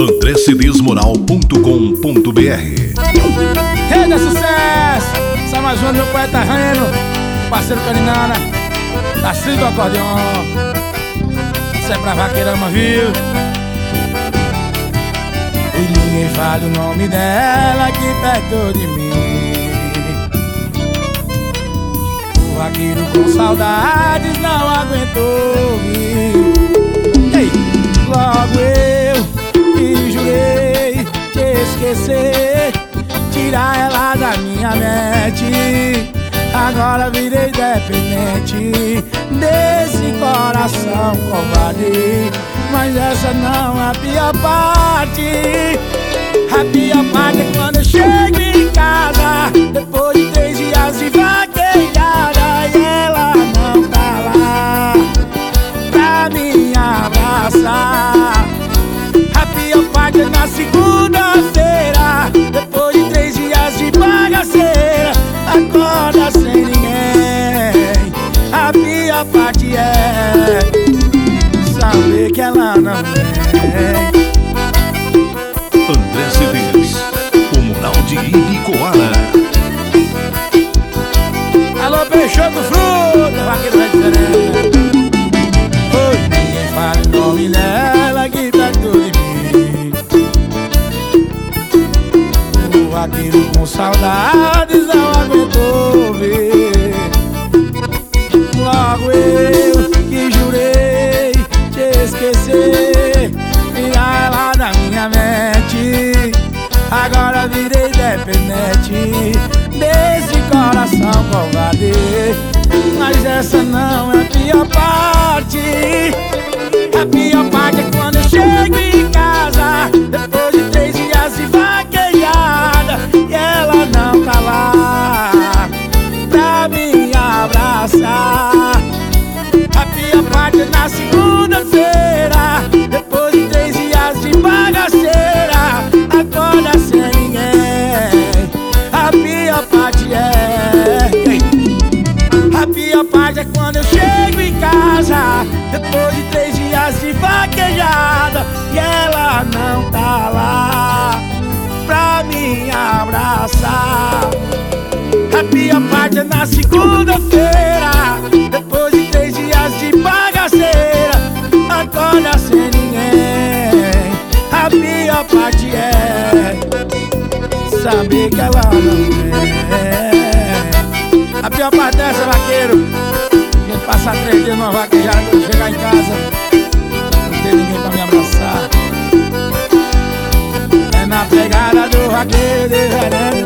andrecedesmoral.com.br Rede é sucesso! Essa é do meu poeta Reno, parceiro Carinana, nascido do acordeon. Isso é pra vaqueirama, viu? E ninguém fala o nome dela aqui perto de mim. O vaqueiro com saudades não esquecer, tirar ela da minha mente. Agora virei dependente desse coração covarde. Mas essa não é a pior parte. A pior parte é quando eu chego em casa, Peixoto Fruta, vaqueiro da diferença. Oi, ninguém fala o nome dela que tá tudo em mim. O vaqueiro com saudades não aguentou na segunda-feira, depois de três dias de bagaceira, acorda sem ninguém. A pior parte é. A pior parte é quando eu chego em casa, depois de três dias de vaquejada, e ela não tá lá pra me abraçar. A pior parte é na segunda-feira, saber que ela não vem. A pior parte dessa, vaqueiro, a gente passar três dias numa vaquejada, quando chegar em casa, não ter ninguém pra me abraçar. É na pegada do vaqueiro de verão.